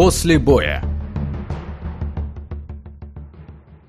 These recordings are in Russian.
После боя.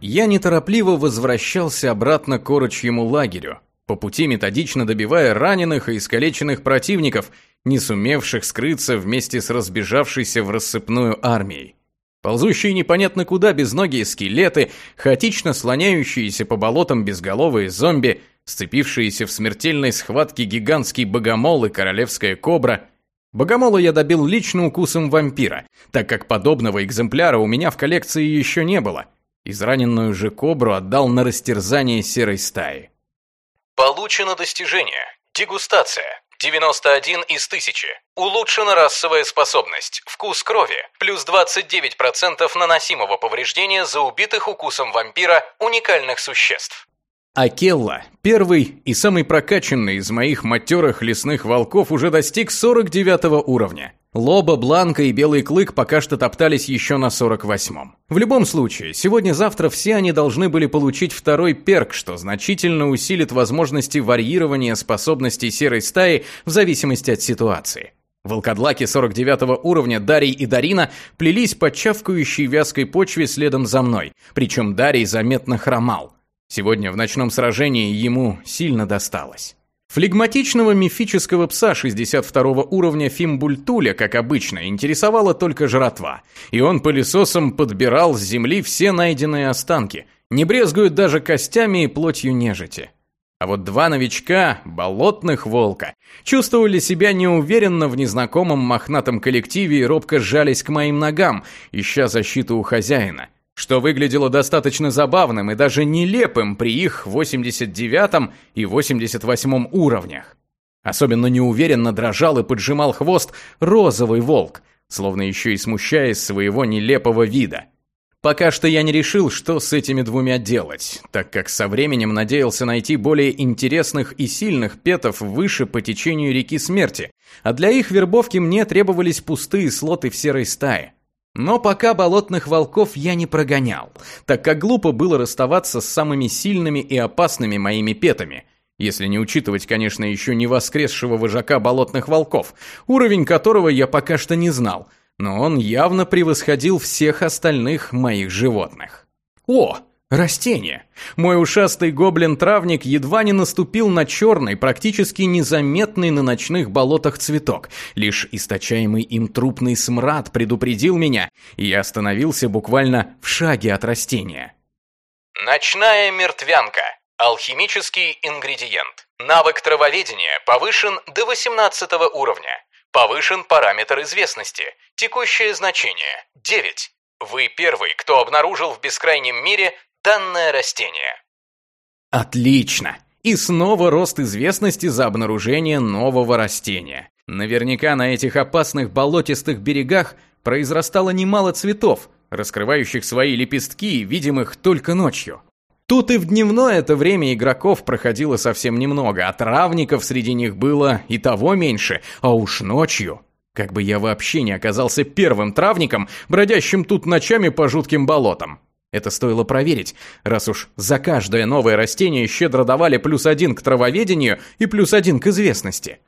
Я неторопливо возвращался обратно к орочьему лагерю, по пути методично добивая раненых и искалеченных противников, не сумевших скрыться вместе с разбежавшейся в рассыпную армией. Ползущие непонятно куда безногие скелеты, хаотично слоняющиеся по болотам безголовые зомби, сцепившиеся в смертельной схватке гигантский богомол и королевская кобра. Богомола я добил лично укусом вампира, так как подобного экземпляра у меня в коллекции еще не было. Израненную же кобру отдал на растерзание серой стаи. Получено достижение. Дегустация. 91 из 1000. Улучшена расовая способность. Вкус крови. Плюс 29% наносимого повреждения за убитых укусом вампира уникальных существ. Акелла, первый и самый прокачанный из моих матерых лесных волков, уже достиг 49 уровня. Лоба, Бланка и Белый Клык пока что топтались еще на 48-м. В любом случае, сегодня-завтра все они должны были получить второй перк, что значительно усилит возможности варьирования способностей серой стаи в зависимости от ситуации. Волкодлаки 49 уровня Дарий и Дарина плелись по чавкающей вязкой почве следом за мной, причем Дарий заметно хромал. Сегодня в ночном сражении ему сильно досталось. Флегматичного мифического пса 62 уровня Фимбультуля, как обычно, интересовала только жратва, и он пылесосом подбирал с земли все найденные останки, не брезгует даже костями и плотью нежити. А вот два новичка, болотных волка, чувствовали себя неуверенно в незнакомом мохнатом коллективе и робко сжались к моим ногам, ища защиту у хозяина – что выглядело достаточно забавным и даже нелепым при их 89 и 88 уровнях. Особенно неуверенно дрожал и поджимал хвост розовый волк, словно еще и смущаясь своего нелепого вида. Пока что я не решил, что с этими двумя делать, так как со временем надеялся найти более интересных и сильных петов выше по течению реки смерти, а для их вербовки мне требовались пустые слоты в серой стае. Но пока болотных волков я не прогонял, так как глупо было расставаться с самыми сильными и опасными моими петами, если не учитывать, конечно, еще не воскресшего вожака болотных волков, уровень которого я пока что не знал, но он явно превосходил всех остальных моих животных. О, Растение. Мой ушастый гоблин-травник едва не наступил на черный, практически незаметный на ночных болотах цветок. Лишь источаемый им трупный смрад предупредил меня, и я остановился буквально в шаге от растения. Ночная мертвянка. Алхимический ингредиент. Навык травоведения повышен до 18 уровня. Повышен параметр известности. Текущее значение – 9. Вы первый, кто обнаружил в бескрайнем мире данное растение. Отлично! И снова рост известности за обнаружение нового растения. Наверняка на этих опасных болотистых берегах произрастало немало цветов, раскрывающих свои лепестки, видимых только ночью. Тут и в дневное это время игроков проходило совсем немного, а травников среди них было и того меньше, а уж ночью. Как бы я вообще не оказался первым травником, бродящим тут ночами по жутким болотам. Это стоило проверить, раз уж за каждое новое растение щедро давали плюс один к травоведению и плюс один к известности.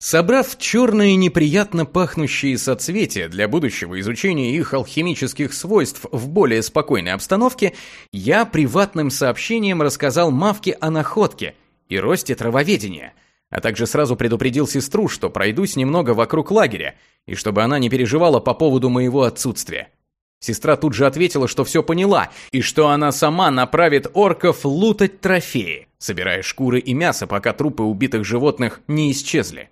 Собрав черные неприятно пахнущие соцветия для будущего изучения их алхимических свойств в более спокойной обстановке, я приватным сообщением рассказал Мавке о находке и росте травоведения, а также сразу предупредил сестру, что пройдусь немного вокруг лагеря, и чтобы она не переживала по поводу моего отсутствия. Сестра тут же ответила, что все поняла, и что она сама направит орков лутать трофеи, собирая шкуры и мясо, пока трупы убитых животных не исчезли.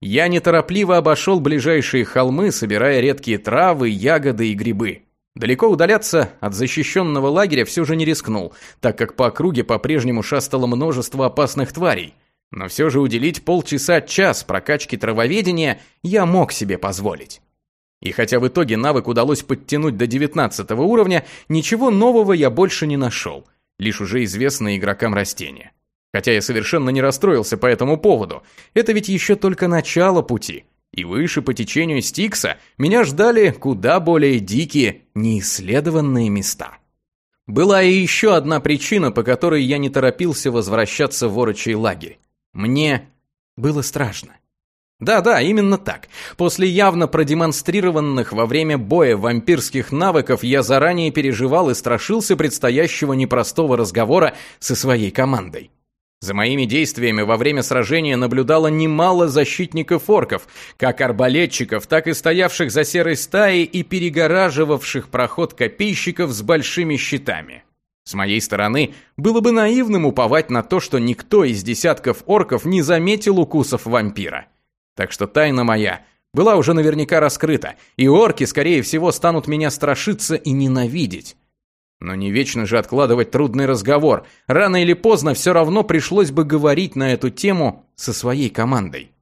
Я неторопливо обошел ближайшие холмы, собирая редкие травы, ягоды и грибы. Далеко удаляться от защищенного лагеря все же не рискнул, так как по округе по-прежнему шастало множество опасных тварей. Но все же уделить полчаса-час прокачке травоведения я мог себе позволить. И хотя в итоге навык удалось подтянуть до 19 уровня, ничего нового я больше не нашел, лишь уже известные игрокам растения. Хотя я совершенно не расстроился по этому поводу, это ведь еще только начало пути. И выше по течению Стикса меня ждали куда более дикие, неисследованные места. Была и еще одна причина, по которой я не торопился возвращаться в орочий лагерь. Мне было страшно. Да-да, именно так. После явно продемонстрированных во время боя вампирских навыков я заранее переживал и страшился предстоящего непростого разговора со своей командой. За моими действиями во время сражения наблюдало немало защитников орков, как арбалетчиков, так и стоявших за серой стаей и перегораживавших проход копейщиков с большими щитами. С моей стороны, было бы наивным уповать на то, что никто из десятков орков не заметил укусов вампира. Так что тайна моя была уже наверняка раскрыта, и орки, скорее всего, станут меня страшиться и ненавидеть. Но не вечно же откладывать трудный разговор. Рано или поздно все равно пришлось бы говорить на эту тему со своей командой.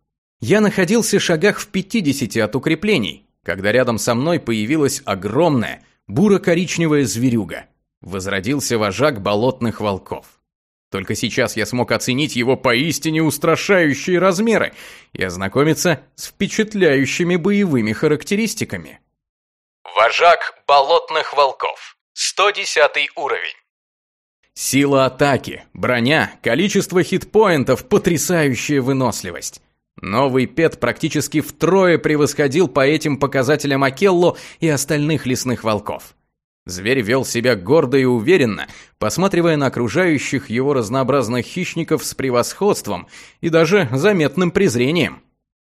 Я находился в шагах в 50 от укреплений, когда рядом со мной появилась огромная буро-коричневая зверюга. Возродился вожак болотных волков. Только сейчас я смог оценить его поистине устрашающие размеры и ознакомиться с впечатляющими боевыми характеристиками. Вожак болотных волков 110 уровень. Сила атаки, броня, количество хитпоинтов, потрясающая выносливость. Новый пет практически втрое превосходил по этим показателям Акелло и остальных лесных волков. Зверь вел себя гордо и уверенно, посматривая на окружающих его разнообразных хищников с превосходством и даже заметным презрением.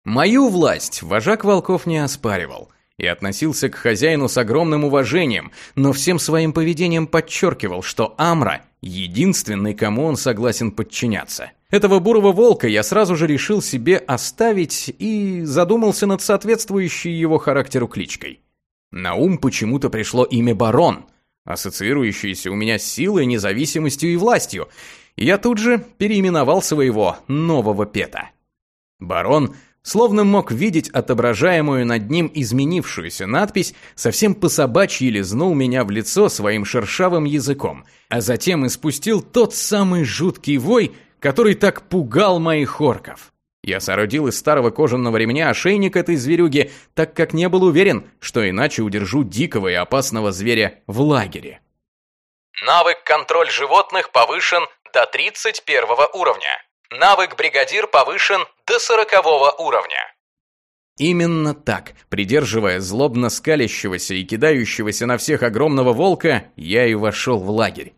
Мою власть вожак волков не оспаривал и относился к хозяину с огромным уважением, но всем своим поведением подчеркивал, что Амра – единственный, кому он согласен подчиняться. Этого бурого волка я сразу же решил себе оставить и задумался над соответствующей его характеру кличкой. На ум почему-то пришло имя Барон, ассоциирующееся у меня с силой, независимостью и властью, и я тут же переименовал своего нового пета. Барон – Словно мог видеть отображаемую над ним изменившуюся надпись, совсем по-собачьи лизнул меня в лицо своим шершавым языком, а затем испустил тот самый жуткий вой, который так пугал моих орков. Я соорудил из старого кожаного ремня ошейник этой зверюги, так как не был уверен, что иначе удержу дикого и опасного зверя в лагере. Навык контроль животных повышен до 31 уровня. Навык бригадир повышен до сорокового уровня. Именно так, придерживая злобно скалящегося и кидающегося на всех огромного волка, я и вошел в лагерь.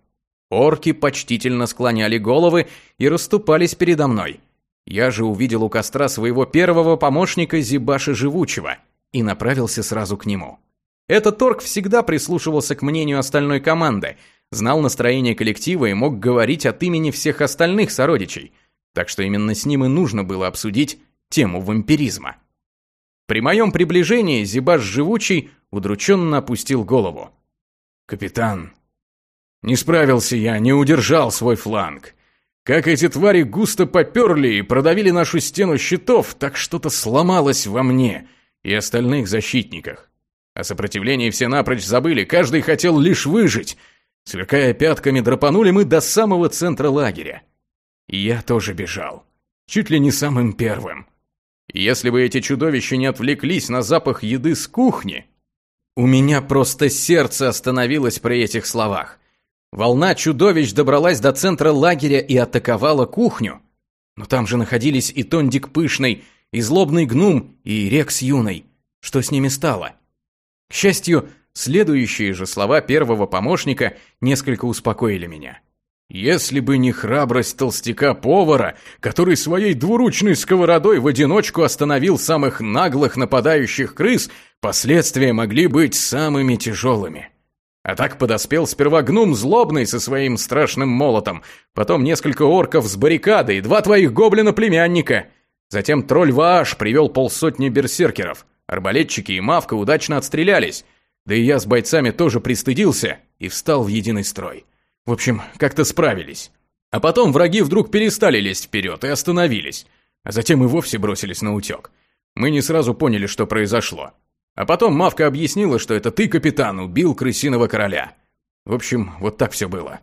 Орки почтительно склоняли головы и расступались передо мной. Я же увидел у костра своего первого помощника Зибаша Живучего и направился сразу к нему. Этот орк всегда прислушивался к мнению остальной команды, знал настроение коллектива и мог говорить от имени всех остальных сородичей – так что именно с ним и нужно было обсудить тему вампиризма. При моем приближении Зибаш Живучий удрученно опустил голову. «Капитан, не справился я, не удержал свой фланг. Как эти твари густо поперли и продавили нашу стену щитов, так что-то сломалось во мне и остальных защитниках. О сопротивлении все напрочь забыли, каждый хотел лишь выжить. Сверкая пятками, драпанули мы до самого центра лагеря. Я тоже бежал. Чуть ли не самым первым. Если бы эти чудовища не отвлеклись на запах еды с кухни... У меня просто сердце остановилось при этих словах. Волна чудовищ добралась до центра лагеря и атаковала кухню. Но там же находились и Тондик Пышный, и Злобный Гнум, и Рекс Юный. Что с ними стало? К счастью, следующие же слова первого помощника несколько успокоили меня. Если бы не храбрость толстяка-повара, который своей двуручной сковородой в одиночку остановил самых наглых нападающих крыс, последствия могли быть самыми тяжелыми. А так подоспел сперва гнум злобный со своим страшным молотом, потом несколько орков с баррикадой, два твоих гоблина-племянника. Затем тролль Вааш привел полсотни берсеркеров. Арбалетчики и Мавка удачно отстрелялись. Да и я с бойцами тоже пристыдился и встал в единый строй. В общем, как-то справились. А потом враги вдруг перестали лезть вперед и остановились. А затем и вовсе бросились на утек. Мы не сразу поняли, что произошло. А потом Мавка объяснила, что это ты, капитан, убил крысиного короля. В общем, вот так все было.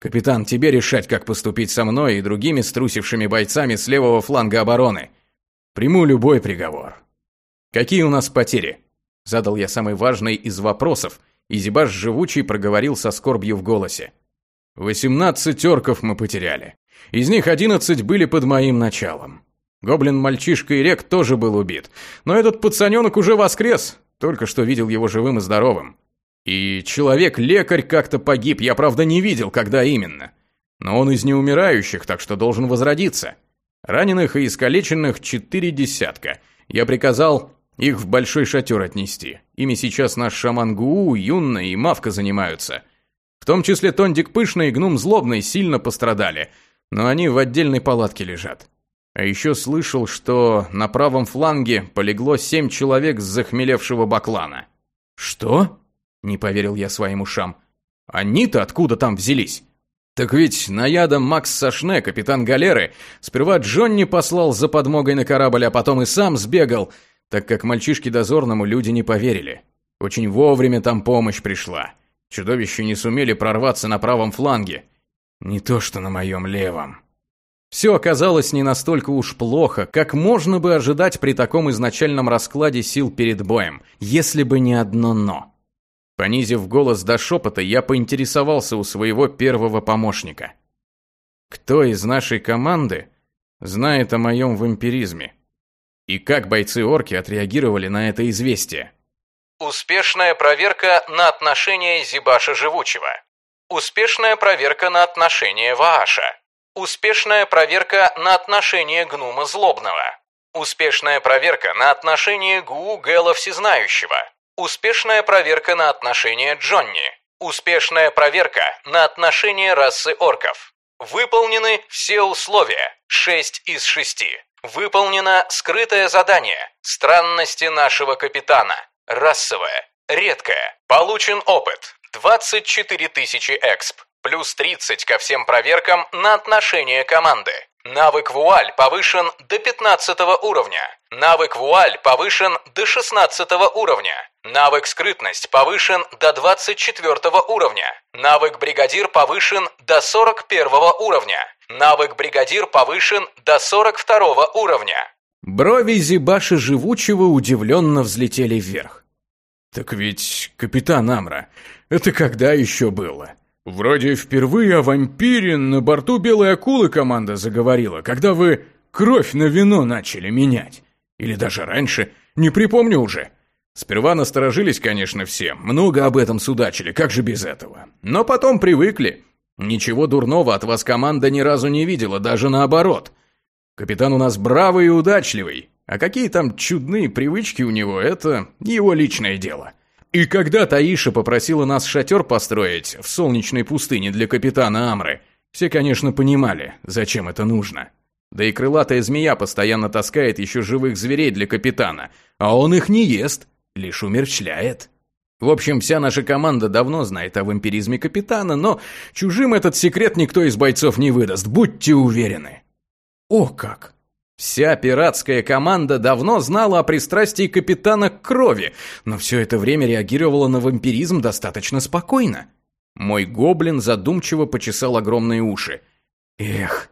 Капитан, тебе решать, как поступить со мной и другими струсившими бойцами с левого фланга обороны. Приму любой приговор. Какие у нас потери? Задал я самый важный из вопросов, и Зибаш живучий проговорил со скорбью в голосе. «Восемнадцать орков мы потеряли. Из них одиннадцать были под моим началом. Гоблин-мальчишка и рек тоже был убит. Но этот пацаненок уже воскрес. Только что видел его живым и здоровым. И человек-лекарь как-то погиб, я правда не видел, когда именно. Но он из неумирающих, так что должен возродиться. Раненых и искалеченных четыре десятка. Я приказал их в большой шатер отнести. Ими сейчас наш шаман Гуу, Юнна и Мавка занимаются. В том числе Тондик Пышный и Гнум Злобный сильно пострадали, но они в отдельной палатке лежат. А еще слышал, что на правом фланге полегло семь человек с захмелевшего баклана. «Что?» – не поверил я своим ушам. «Они-то откуда там взялись?» Так ведь наядом Макс Сашне, капитан галеры, сперва Джонни послал за подмогой на корабль, а потом и сам сбегал, так как мальчишке дозорному люди не поверили. Очень вовремя там помощь пришла. Чудовища не сумели прорваться на правом фланге. Не то что на моем левом. Все оказалось не настолько уж плохо, как можно бы ожидать при таком изначальном раскладе сил перед боем, если бы не одно «но». Понизив голос до шепота, я поинтересовался у своего первого помощника. Кто из нашей команды знает о моем вампиризме? И как бойцы-орки отреагировали на это известие? Успешная проверка на отношение Зибаша Живучего. Успешная проверка на отношение Вааша. Успешная проверка на отношение Гнума Злобного. Успешная проверка на отношение Гуу Гэла Всезнающего. Успешная проверка на отношение Джонни. Успешная проверка на отношение расы орков. Выполнены все условия. 6 из 6. Выполнено скрытое задание. Странности нашего капитана. Расовое. Редкое. Получен опыт. 24 тысячи эксп. Плюс 30 ко всем проверкам на отношение команды. Навык вуаль повышен до 15 уровня. Навык вуаль повышен до 16 уровня. Навык скрытность повышен до 24 уровня. Навык бригадир повышен до 41 уровня. Навык бригадир повышен до 42 уровня. Брови Зибаши Живучего удивленно взлетели вверх. «Так ведь, капитан Амра, это когда еще было?» Вроде впервые о вампире на борту Белой Акулы команда заговорила, когда вы кровь на вино начали менять. Или даже раньше, не припомню уже. Сперва насторожились, конечно, все, много об этом судачили, как же без этого. Но потом привыкли. Ничего дурного от вас команда ни разу не видела, даже наоборот. Капитан у нас бравый и удачливый, а какие там чудные привычки у него, это его личное дело. И когда Таиша попросила нас шатер построить в солнечной пустыне для капитана Амры, все, конечно, понимали, зачем это нужно. Да и крылатая змея постоянно таскает еще живых зверей для капитана, а он их не ест, лишь умерщвляет. В общем, вся наша команда давно знает о вампиризме капитана, но чужим этот секрет никто из бойцов не выдаст, будьте уверены. О как! Вся пиратская команда давно знала о пристрастии капитана к крови, но все это время реагировала на вампиризм достаточно спокойно. Мой гоблин задумчиво почесал огромные уши. Эх,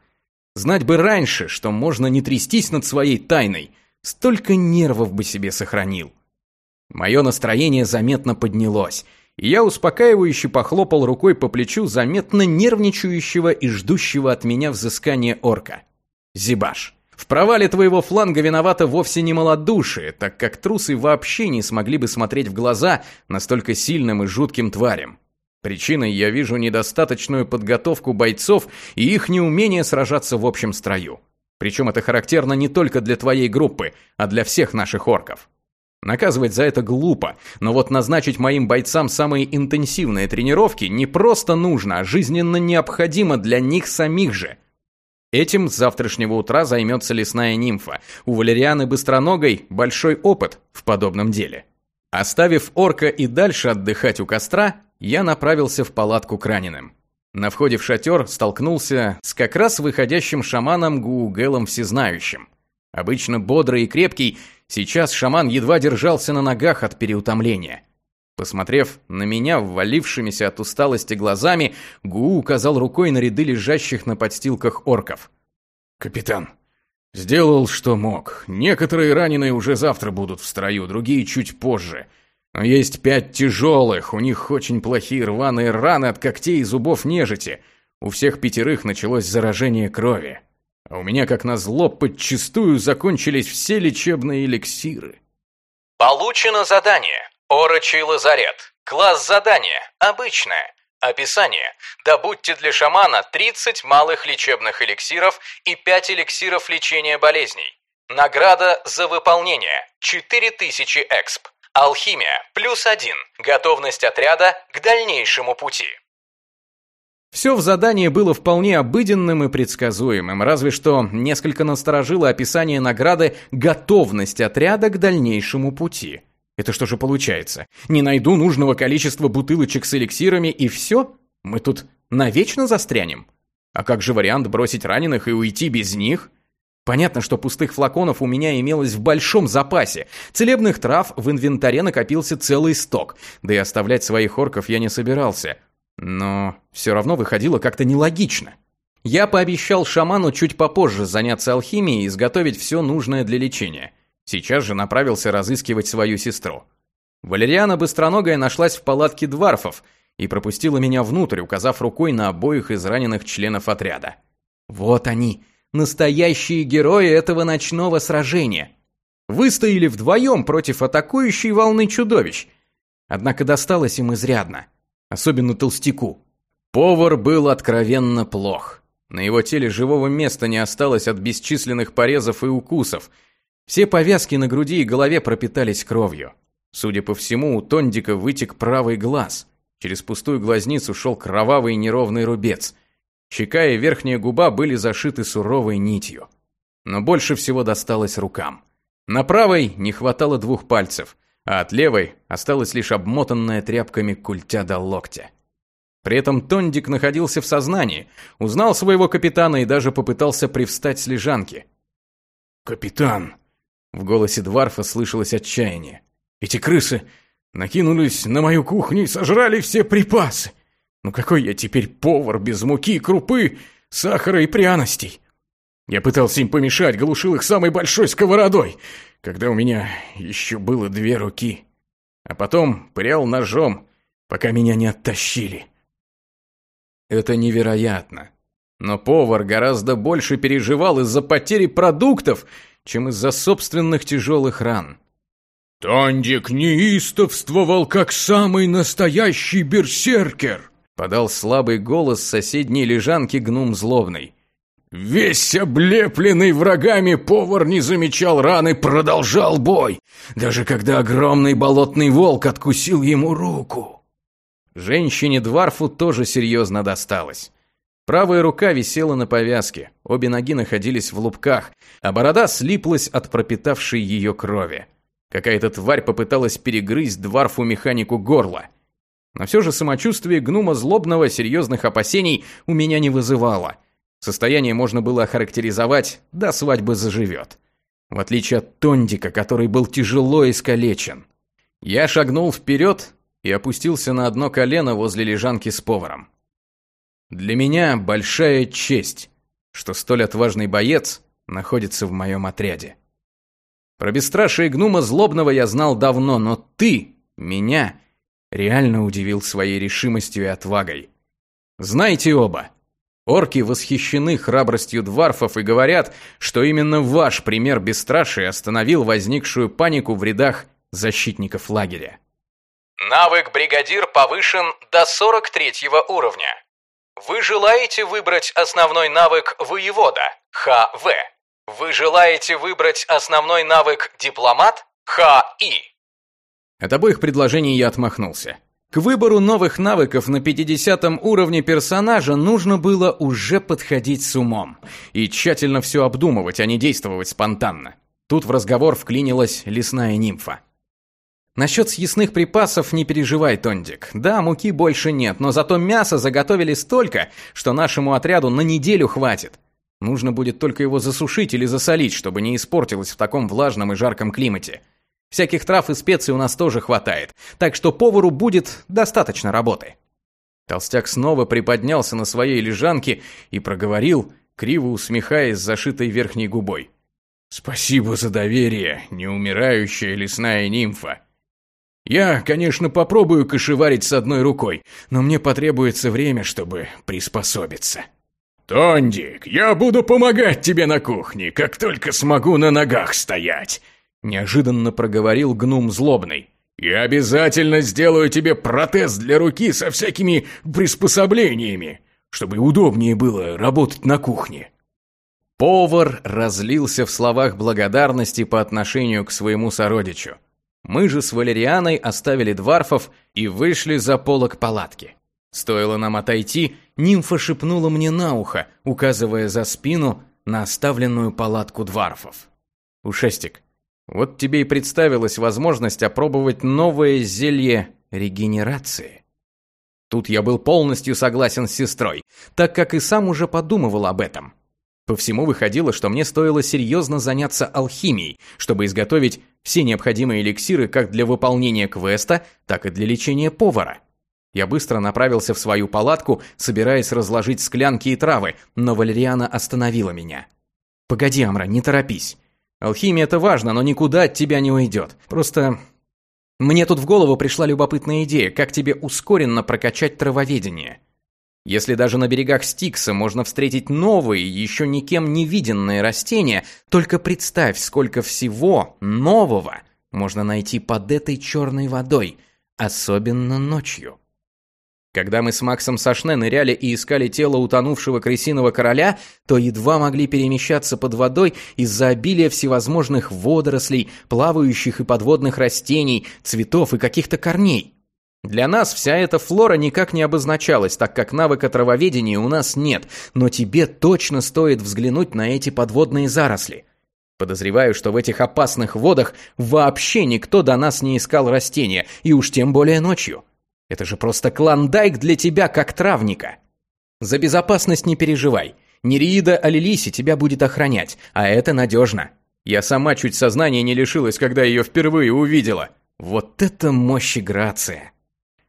знать бы раньше, что можно не трястись над своей тайной, столько нервов бы себе сохранил. Мое настроение заметно поднялось, и я успокаивающе похлопал рукой по плечу заметно нервничающего и ждущего от меня взыскания орка. Зибаш. В провале твоего фланга виновата вовсе не малодушие, так как трусы вообще не смогли бы смотреть в глаза настолько сильным и жутким тварям. Причиной я вижу недостаточную подготовку бойцов и их неумение сражаться в общем строю. Причем это характерно не только для твоей группы, а для всех наших орков. Наказывать за это глупо, но вот назначить моим бойцам самые интенсивные тренировки не просто нужно, а жизненно необходимо для них самих же – Этим с завтрашнего утра займется лесная нимфа. У Валерианы Быстроногой большой опыт в подобном деле. Оставив орка и дальше отдыхать у костра, я направился в палатку к раненым. На входе в шатер столкнулся с как раз выходящим шаманом Гуугелом Всезнающим. Обычно бодрый и крепкий, сейчас шаман едва держался на ногах от переутомления. Посмотрев на меня ввалившимися от усталости глазами, Гу указал рукой на ряды лежащих на подстилках орков. «Капитан, сделал, что мог. Некоторые раненые уже завтра будут в строю, другие чуть позже. Но есть пять тяжелых, у них очень плохие рваные раны от когтей и зубов нежити. У всех пятерых началось заражение крови. А у меня, как назло, подчистую закончились все лечебные эликсиры. Получено задание. Орочий лазарет. Класс задания. Обычное. Описание. Добудьте для шамана 30 малых лечебных эликсиров и 5 эликсиров лечения болезней. Награда за выполнение. 4000 эксп. Алхимия. Плюс 1. Готовность отряда к дальнейшему пути. Все в задании было вполне обыденным и предсказуемым, разве что несколько насторожило описание награды «Готовность отряда к дальнейшему пути». Это что же получается? Не найду нужного количества бутылочек с эликсирами и все? Мы тут навечно застрянем? А как же вариант бросить раненых и уйти без них? Понятно, что пустых флаконов у меня имелось в большом запасе. Целебных трав в инвентаре накопился целый сток. Да и оставлять своих орков я не собирался. Но все равно выходило как-то нелогично. Я пообещал шаману чуть попозже заняться алхимией и изготовить все нужное для лечения. Сейчас же направился разыскивать свою сестру. Валериана Быстроногая нашлась в палатке дварфов и пропустила меня внутрь, указав рукой на обоих из раненых членов отряда. Вот они, настоящие герои этого ночного сражения. Выстояли вдвоем против атакующей волны чудовищ. Однако досталось им изрядно, особенно толстяку. Повар был откровенно плох. На его теле живого места не осталось от бесчисленных порезов и укусов – все повязки на груди и голове пропитались кровью. Судя по всему, у Тондика вытек правый глаз. Через пустую глазницу шел кровавый неровный рубец. Щека и верхняя губа были зашиты суровой нитью. Но больше всего досталось рукам. На правой не хватало двух пальцев, а от левой осталась лишь обмотанная тряпками культя до локтя. При этом Тондик находился в сознании, узнал своего капитана и даже попытался привстать с лежанки. «Капитан!» В голосе Дварфа слышалось отчаяние. «Эти крысы накинулись на мою кухню и сожрали все припасы. Ну какой я теперь повар без муки, крупы, сахара и пряностей? Я пытался им помешать, глушил их самой большой сковородой, когда у меня еще было две руки. А потом прял ножом, пока меня не оттащили». Это невероятно. Но повар гораздо больше переживал из-за потери продуктов, чем из-за собственных тяжелых ран. «Тондик неистовствовал, как самый настоящий берсеркер!» подал слабый голос соседней лежанки гнум злобный. Весь облепленный врагами повар не замечал раны, продолжал бой, даже когда огромный болотный волк откусил ему руку. Женщине-дварфу тоже серьезно досталось. Правая рука висела на повязке, обе ноги находились в лупках, а борода слиплась от пропитавшей ее крови. Какая-то тварь попыталась перегрызть дварфу-механику горло. Но все же самочувствие гнума злобного серьезных опасений у меня не вызывало. Состояние можно было охарактеризовать «до свадьбы заживет». В отличие от Тондика, который был тяжело искалечен. Я шагнул вперед и опустился на одно колено возле лежанки с поваром. Для меня большая честь, что столь отважный боец находится в моем отряде. Про бесстрашие гнума злобного я знал давно, но ты, меня, реально удивил своей решимостью и отвагой. Знаете оба, орки восхищены храбростью дварфов и говорят, что именно ваш пример бесстрашия остановил возникшую панику в рядах защитников лагеря. Навык бригадир повышен до 43 уровня. Вы желаете выбрать основной навык воевода ХВ? Вы желаете выбрать основной навык дипломат ХИ? От обоих предложений я отмахнулся. К выбору новых навыков на 50 уровне персонажа нужно было уже подходить с умом и тщательно все обдумывать, а не действовать спонтанно. Тут в разговор вклинилась лесная нимфа. Насчет съестных припасов не переживай, Тондик. Да, муки больше нет, но зато мяса заготовили столько, что нашему отряду на неделю хватит. Нужно будет только его засушить или засолить, чтобы не испортилось в таком влажном и жарком климате. Всяких трав и специй у нас тоже хватает, так что повару будет достаточно работы. Толстяк снова приподнялся на своей лежанке и проговорил, криво усмехаясь зашитой верхней губой. «Спасибо за доверие, неумирающая лесная нимфа. Я, конечно, попробую кошеварить с одной рукой, но мне потребуется время, чтобы приспособиться. «Тондик, я буду помогать тебе на кухне, как только смогу на ногах стоять!» Неожиданно проговорил гном злобный. «Я обязательно сделаю тебе протез для руки со всякими приспособлениями, чтобы удобнее было работать на кухне». Повар разлился в словах благодарности по отношению к своему сородичу. Мы же с Валерианой оставили дварфов и вышли за полок палатки. Стоило нам отойти, нимфа шепнула мне на ухо, указывая за спину на оставленную палатку дварфов. «Ушестик, вот тебе и представилась возможность опробовать новое зелье регенерации». Тут я был полностью согласен с сестрой, так как и сам уже подумывал об этом. По всему выходило, что мне стоило серьезно заняться алхимией, чтобы изготовить все необходимые эликсиры как для выполнения квеста, так и для лечения повара. Я быстро направился в свою палатку, собираясь разложить склянки и травы, но Валериана остановила меня. «Погоди, Амра, не торопись. Алхимия это важно, но никуда от тебя не уйдет. Просто мне тут в голову пришла любопытная идея, как тебе ускоренно прокачать травоведение. Если даже на берегах Стикса можно встретить новые, еще никем не виденные растения, только представь, сколько всего нового можно найти под этой черной водой, особенно ночью. Когда мы с Максом Сашне ныряли и искали тело утонувшего крысиного короля, то едва могли перемещаться под водой из-за обилия всевозможных водорослей, плавающих и подводных растений, цветов и каких-то корней. Для нас вся эта флора никак не обозначалась, так как навыка травоведения у нас нет, но тебе точно стоит взглянуть на эти подводные заросли. Подозреваю, что в этих опасных водах вообще никто до нас не искал растения, и уж тем более ночью. Это же просто клондайк для тебя, как травника. За безопасность не переживай. Нереида Алилиси тебя будет охранять, а это надежно. Я сама чуть сознания не лишилась, когда ее впервые увидела. Вот это мощь и грация.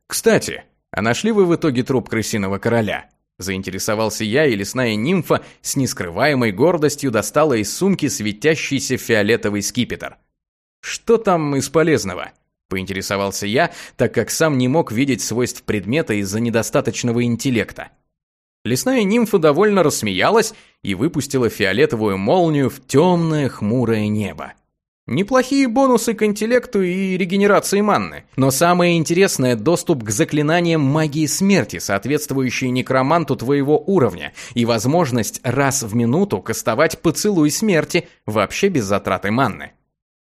«Кстати, а нашли вы в итоге труп крысиного короля?» Заинтересовался я, и лесная нимфа с нескрываемой гордостью достала из сумки светящийся фиолетовый скипетр. «Что там из полезного?» Поинтересовался я, так как сам не мог видеть свойств предмета из-за недостаточного интеллекта. Лесная нимфа довольно рассмеялась и выпустила фиолетовую молнию в темное хмурое небо. Неплохие бонусы к интеллекту и регенерации манны. Но самое интересное – доступ к заклинаниям магии смерти, соответствующие некроманту твоего уровня, и возможность раз в минуту кастовать поцелуй смерти, вообще без затраты манны.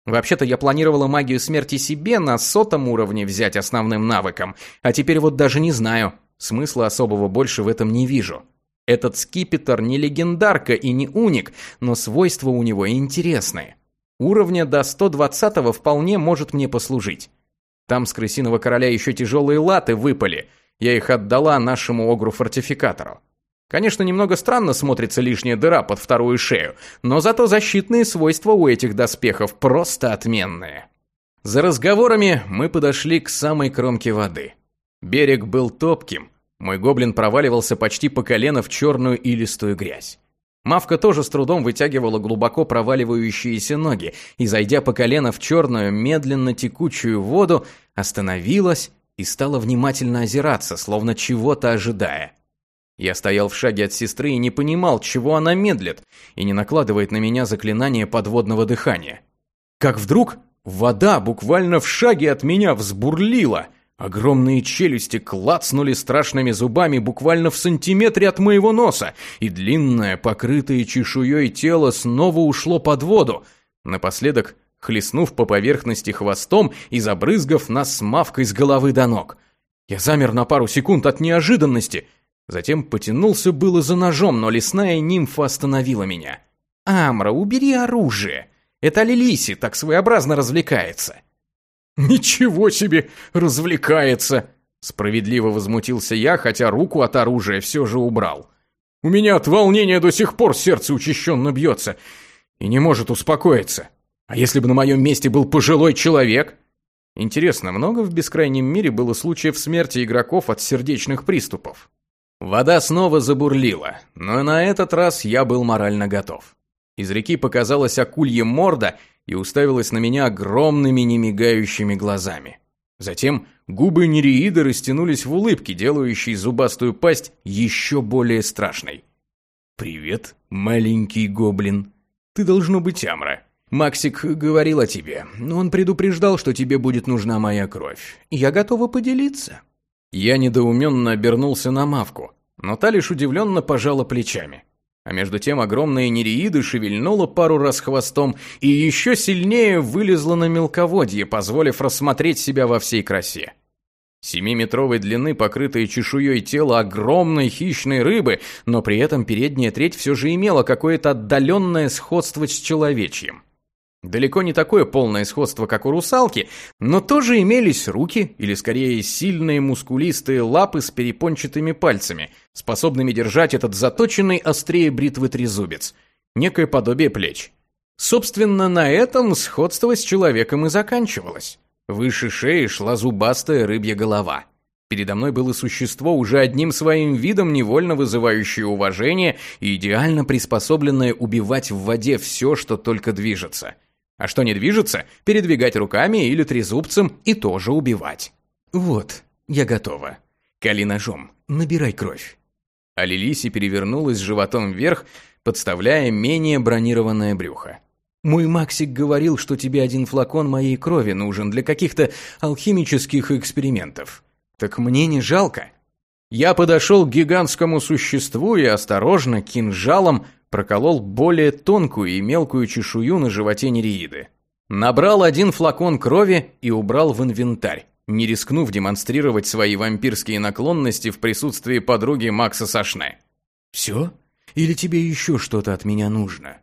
Вообще-то я планировала магию смерти себе на сотом уровне взять основным навыком, а теперь вот даже не знаю. Смысла особого больше в этом не вижу. Этот скипетр не легендарка и не уник, но свойства у него интересные. Уровня до 120-го вполне может мне послужить. Там с крысиного короля еще тяжелые латы выпали. Я их отдала нашему огру-фортификатору. Конечно, немного странно смотрится лишняя дыра под вторую шею, но зато защитные свойства у этих доспехов просто отменные. За разговорами мы подошли к самой кромке воды. Берег был топким. Мой гоблин проваливался почти по колено в черную илистую грязь. Мавка тоже с трудом вытягивала глубоко проваливающиеся ноги и, зайдя по колено в черную, медленно текучую воду, остановилась и стала внимательно озираться, словно чего-то ожидая. Я стоял в шаге от сестры и не понимал, чего она медлит и не накладывает на меня заклинание подводного дыхания. Как вдруг вода буквально в шаге от меня взбурлила – Огромные челюсти клацнули страшными зубами буквально в сантиметре от моего носа, и длинное, покрытое чешуей тело снова ушло под воду, напоследок хлестнув по поверхности хвостом и забрызгав нас смавкой с головы до ног. Я замер на пару секунд от неожиданности, затем потянулся было за ножом, но лесная нимфа остановила меня. «Амра, убери оружие! Это Лилиси так своеобразно развлекается!» «Ничего себе! Развлекается!» Справедливо возмутился я, хотя руку от оружия все же убрал. «У меня от волнения до сих пор сердце учащенно бьется и не может успокоиться. А если бы на моем месте был пожилой человек?» Интересно, много в бескрайнем мире было случаев смерти игроков от сердечных приступов? Вода снова забурлила, но на этот раз я был морально готов. Из реки показалась акулья морда и уставилась на меня огромными немигающими глазами. Затем губы Нереида растянулись в улыбке, делающей зубастую пасть еще более страшной. «Привет, маленький гоблин. Ты должно быть Амра. Максик говорил о тебе, но он предупреждал, что тебе будет нужна моя кровь. Я готова поделиться». Я недоуменно обернулся на Мавку, но та лишь удивленно пожала плечами. А между тем огромная нереида шевельнула пару раз хвостом и еще сильнее вылезла на мелководье, позволив рассмотреть себя во всей красе. Семиметровой длины, покрытое чешуей тело огромной хищной рыбы, но при этом передняя треть все же имела какое-то отдаленное сходство с человечьим. Далеко не такое полное сходство, как у русалки, но тоже имелись руки, или скорее сильные мускулистые лапы с перепончатыми пальцами, способными держать этот заточенный острее бритвы трезубец. Некое подобие плеч. Собственно, на этом сходство с человеком и заканчивалось. Выше шеи шла зубастая рыбья голова. Передо мной было существо, уже одним своим видом невольно вызывающее уважение и идеально приспособленное убивать в воде все, что только движется. А что не движется, передвигать руками или трезубцем и тоже убивать. «Вот, я готова. Кали ножом, набирай кровь». А Лилиси перевернулась животом вверх, подставляя менее бронированное брюхо. Мой Максик говорил, что тебе один флакон моей крови нужен для каких-то алхимических экспериментов. Так мне не жалко. Я подошел к гигантскому существу и осторожно кинжалом проколол более тонкую и мелкую чешую на животе нереиды. Набрал один флакон крови и убрал в инвентарь, не рискнув демонстрировать свои вампирские наклонности в присутствии подруги Макса Сашне. «Все? Или тебе еще что-то от меня нужно?»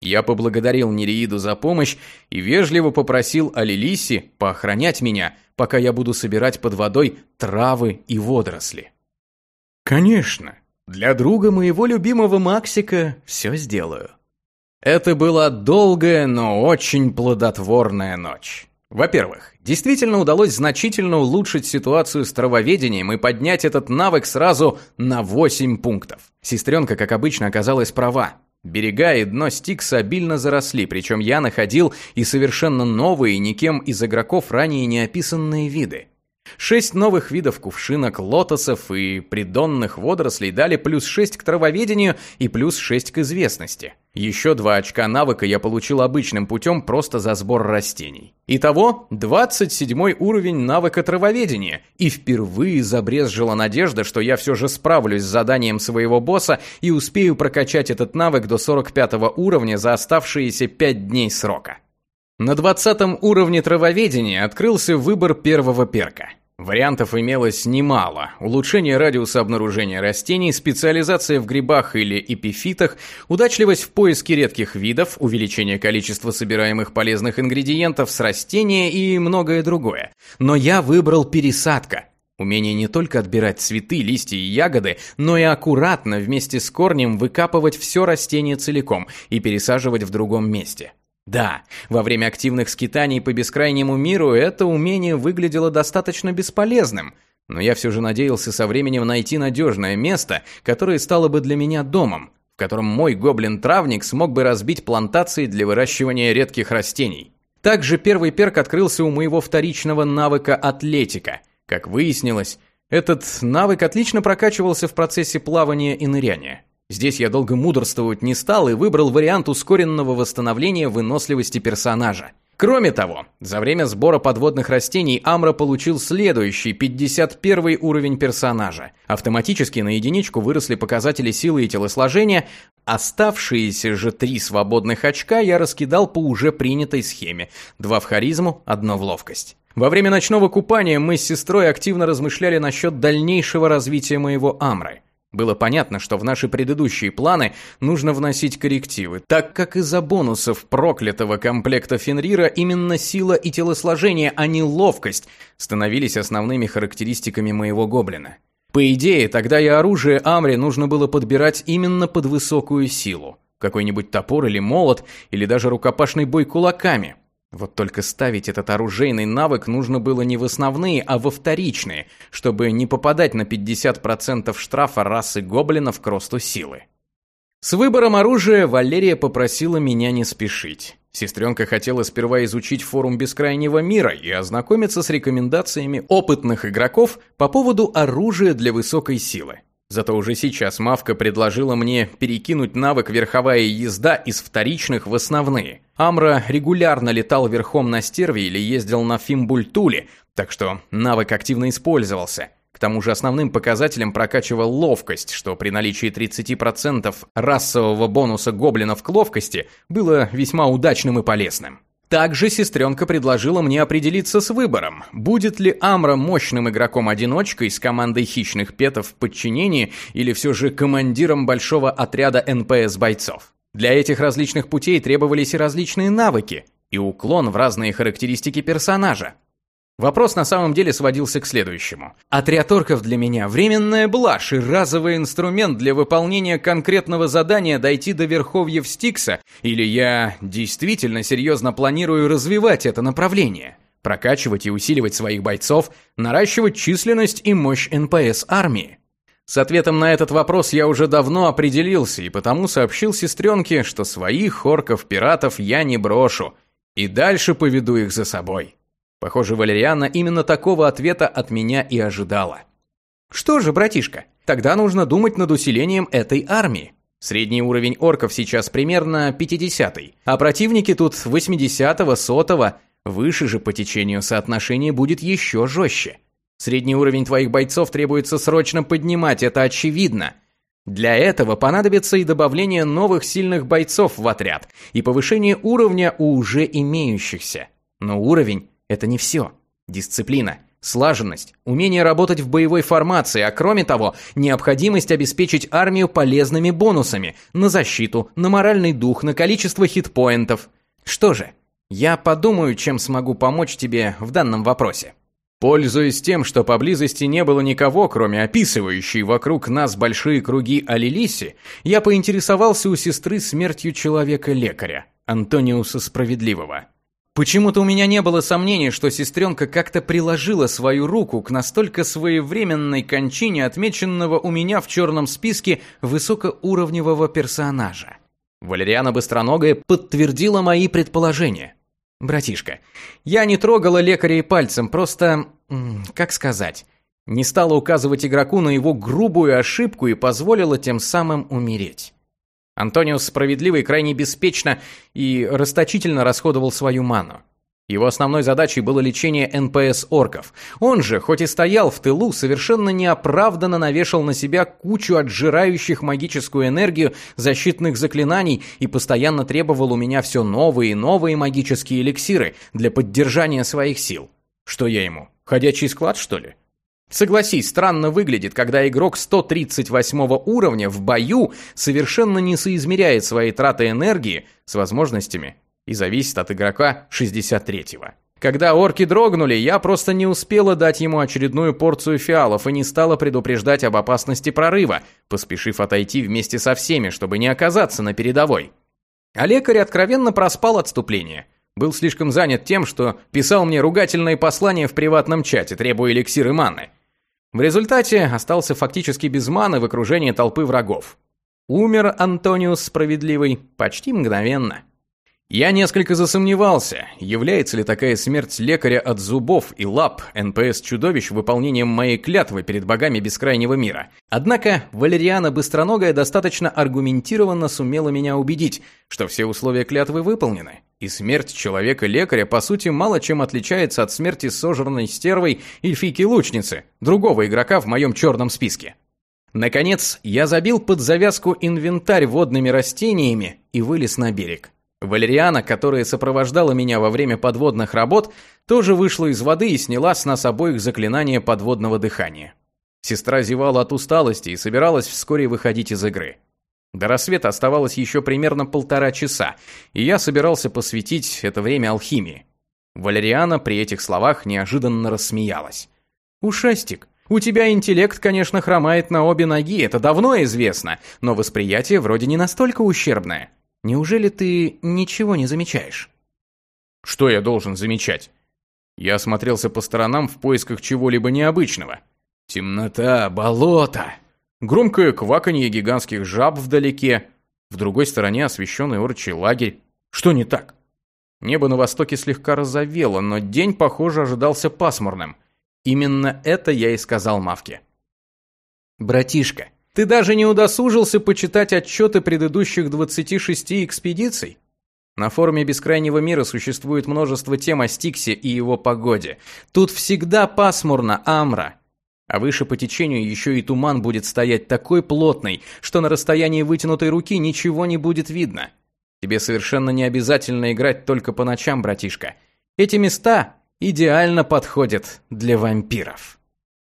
Я поблагодарил Нереиду за помощь и вежливо попросил Алилиси поохранять меня, пока я буду собирать под водой травы и водоросли. Конечно, для друга моего любимого Максика все сделаю. Это была долгая, но очень плодотворная ночь. Во-первых, действительно удалось значительно улучшить ситуацию с травоведением и поднять этот навык сразу на 8 пунктов. Сестренка, как обычно, оказалась права. Берега и дно Стикса обильно заросли, причем я находил и совершенно новые, никем из игроков ранее не описанные виды. Шесть новых видов кувшинок, лотосов и придонных водорослей дали плюс шесть к травоведению и плюс шесть к известности. Еще два очка навыка я получил обычным путем просто за сбор растений. Итого 27 уровень навыка травоведения, и впервые забрезжила надежда, что я все же справлюсь с заданием своего босса и успею прокачать этот навык до 45 уровня за оставшиеся 5 дней срока. На 20 уровне травоведения открылся выбор первого перка. Вариантов имелось немало. Улучшение радиуса обнаружения растений, специализация в грибах или эпифитах, удачливость в поиске редких видов, увеличение количества собираемых полезных ингредиентов с растения и многое другое. Но я выбрал пересадка. Умение не только отбирать цветы, листья и ягоды, но и аккуратно вместе с корнем выкапывать все растение целиком и пересаживать в другом месте. Да, во время активных скитаний по бескрайнему миру это умение выглядело достаточно бесполезным, но я все же надеялся со временем найти надежное место, которое стало бы для меня домом, в котором мой гоблин-травник смог бы разбить плантации для выращивания редких растений. Также первый перк открылся у моего вторичного навыка атлетика. Как выяснилось, этот навык отлично прокачивался в процессе плавания и ныряния. Здесь я долго мудрствовать не стал и выбрал вариант ускоренного восстановления выносливости персонажа. Кроме того, за время сбора подводных растений Амра получил следующий, 51 уровень персонажа. Автоматически на единичку выросли показатели силы и телосложения, оставшиеся же три свободных очка я раскидал по уже принятой схеме. Два в харизму, одно в ловкость. Во время ночного купания мы с сестрой активно размышляли насчет дальнейшего развития моего Амры. Было понятно, что в наши предыдущие планы нужно вносить коррективы, так как из-за бонусов проклятого комплекта Фенрира именно сила и телосложение, а не ловкость, становились основными характеристиками моего гоблина. По идее, тогда и оружие Амри нужно было подбирать именно под высокую силу. Какой-нибудь топор или молот, или даже рукопашный бой кулаками – вот только ставить этот оружейный навык нужно было не в основные, а во вторичные, чтобы не попадать на 50% штрафа расы гоблинов к росту силы. С выбором оружия Валерия попросила меня не спешить. Сестренка хотела сперва изучить форум Бескрайнего мира и ознакомиться с рекомендациями опытных игроков по поводу оружия для высокой силы. Зато уже сейчас Мавка предложила мне перекинуть навык верховая езда из вторичных в основные. Амра регулярно летал верхом на стерве или ездил на фимбультуле, так что навык активно использовался. К тому же основным показателем прокачивал ловкость, что при наличии 30% расового бонуса гоблинов к ловкости было весьма удачным и полезным. Также сестренка предложила мне определиться с выбором, будет ли Амра мощным игроком-одиночкой с командой хищных петов в подчинении или все же командиром большого отряда НПС-бойцов. Для этих различных путей требовались и различные навыки, и уклон в разные характеристики персонажа. Вопрос на самом деле сводился к следующему. Отряд орков для меня – временная блажь и разовый инструмент для выполнения конкретного задания дойти до верховьев Стикса, или я действительно серьезно планирую развивать это направление? Прокачивать и усиливать своих бойцов, наращивать численность и мощь НПС армии? С ответом на этот вопрос я уже давно определился и потому сообщил сестренке, что своих орков-пиратов я не брошу, и дальше поведу их за собой. Похоже, Валериана именно такого ответа от меня и ожидала. Что же, братишка, тогда нужно думать над усилением этой армии. Средний уровень орков сейчас примерно 50 а противники тут 80-го, 100 выше же по течению соотношение будет еще жестче. Средний уровень твоих бойцов требуется срочно поднимать, это очевидно. Для этого понадобится и добавление новых сильных бойцов в отряд, и повышение уровня у уже имеющихся. Но уровень это не все. Дисциплина, слаженность, умение работать в боевой формации, а кроме того, необходимость обеспечить армию полезными бонусами на защиту, на моральный дух, на количество хитпоинтов. Что же, я подумаю, чем смогу помочь тебе в данном вопросе. Пользуясь тем, что поблизости не было никого, кроме описывающей вокруг нас большие круги Алилиси, я поинтересовался у сестры смертью человека-лекаря, Антониуса Справедливого. Почему-то у меня не было сомнений, что сестренка как-то приложила свою руку к настолько своевременной кончине отмеченного у меня в черном списке высокоуровневого персонажа. Валериана Быстроногая подтвердила мои предположения. «Братишка, я не трогала лекаря пальцем, просто... как сказать...» Не стала указывать игроку на его грубую ошибку и позволила тем самым умереть. Антониус справедливый крайне беспечно и расточительно расходовал свою ману. Его основной задачей было лечение НПС-орков. Он же, хоть и стоял в тылу, совершенно неоправданно навешал на себя кучу отжирающих магическую энергию защитных заклинаний и постоянно требовал у меня все новые и новые магические эликсиры для поддержания своих сил. Что я ему, ходячий склад, что ли? Согласись, странно выглядит, когда игрок 138 уровня в бою совершенно не соизмеряет свои траты энергии с возможностями и зависит от игрока 63-го. Когда орки дрогнули, я просто не успела дать ему очередную порцию фиалов и не стала предупреждать об опасности прорыва, поспешив отойти вместе со всеми, чтобы не оказаться на передовой. А лекарь откровенно проспал отступление. Был слишком занят тем, что писал мне ругательные послания в приватном чате, требуя эликсиры маны. В результате остался фактически без маны в окружении толпы врагов. Умер Антониус Справедливый почти мгновенно. Я несколько засомневался, является ли такая смерть лекаря от зубов и лап НПС-чудовищ выполнением моей клятвы перед богами бескрайнего мира. Однако Валериана Быстроногая достаточно аргументированно сумела меня убедить, что все условия клятвы выполнены, и смерть человека-лекаря по сути мало чем отличается от смерти сожранной стервой эльфийки-лучницы, другого игрока в моем черном списке. Наконец, я забил под завязку инвентарь водными растениями и вылез на берег. Валериана, которая сопровождала меня во время подводных работ, тоже вышла из воды и сняла с нас обоих заклинание подводного дыхания. Сестра зевала от усталости и собиралась вскоре выходить из игры. До рассвета оставалось еще примерно полтора часа, и я собирался посвятить это время алхимии. Валериана при этих словах неожиданно рассмеялась. «Ушастик, у тебя интеллект, конечно, хромает на обе ноги, это давно известно, но восприятие вроде не настолько ущербное. Неужели ты ничего не замечаешь? Что я должен замечать? Я осмотрелся по сторонам в поисках чего-либо необычного. Темнота, болото, громкое кваканье гигантских жаб вдалеке, в другой стороне освещенный орчий лагерь. Что не так? Небо на востоке слегка розовело, но день, похоже, ожидался пасмурным. Именно это я и сказал Мавке. «Братишка, Ты даже не удосужился почитать отчеты предыдущих 26 экспедиций? На форуме Бескрайнего мира существует множество тем о Стиксе и его погоде. Тут всегда пасмурно, Амра. А выше по течению еще и туман будет стоять такой плотный, что на расстоянии вытянутой руки ничего не будет видно. Тебе совершенно не обязательно играть только по ночам, братишка. Эти места идеально подходят для вампиров.